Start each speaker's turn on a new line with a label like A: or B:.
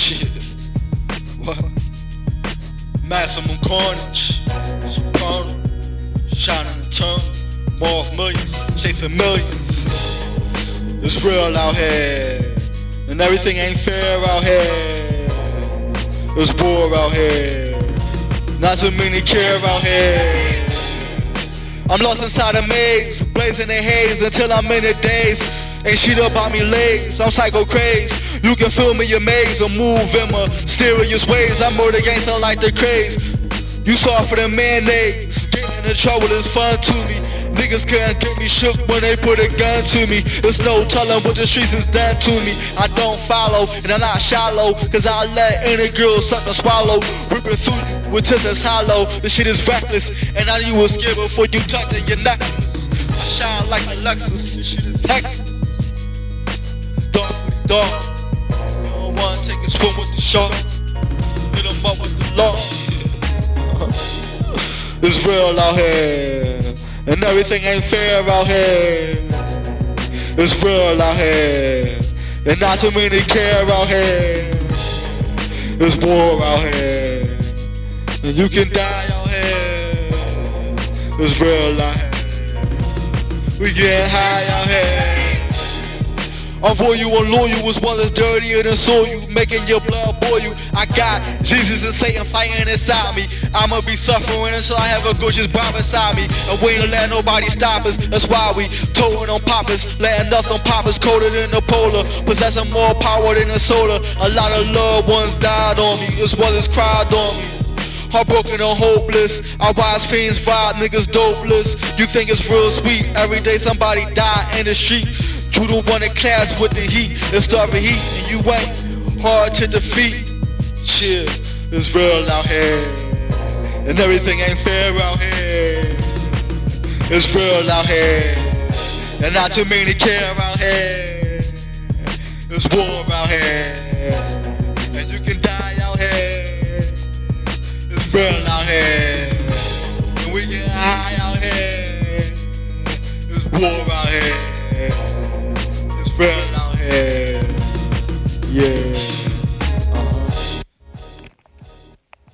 A: Shit. What? Maximum carnage. Soprano. Shining the tongue. More millions. Chasing millions. It's real out here. And everything ain't fair out here. It's war out here. Not too many care out here. I'm lost inside a maze, blazing the haze until I'm in the daze. Ain't shit about me legs, I'm psycho craze. You can feel me amaze or move in mysterious ways. I murder gangster like the craze. You saw for the mayonnaise, getting in trouble is fun to me. Niggas can't get me shook when they put a gun to me. There's no telling what the streets is done to me. I don't follow, and I'm not shallow, cause I let any girl suck and swallow. Ripping through with that's hollow. This shit is reckless, and I knew you was scared before you touched it, your necklace. I shine like a Lexus, this shit is Texas. Dog. You don't wanna take a swim with the shark. Hit up with the law. It's real out here. And everything ain't fair out here. It's real out here. And not too many care out here. It's war out here. And you can die out here. It's real out here. We getting high out here. For you and loyal as well as dirtier than soil, You making your blood boil. You. I got Jesus and Satan fighting inside me. I'ma be suffering until I have a gorgeous bomb inside me. And we ain't let nobody stop us. That's why we towing on poppers, letting nothing pop us colder than the polar, possessing more power than the solar. A lot of loved ones died on me, as well as cried on me. Heartbroken and hopeless. I watch fiends vibe, niggas dopeless. You think it's real sweet? Every day somebody die in the street. You the one in class with the heat. It's starving heat, and you ain't hard to defeat. Shit, it's real out here. And everything ain't fair out here. It's real out here. And not too many care out here. It's war out here. And you can die out here. It's real out here. And we get high out here. It's war out here. It's real out here. Yeah.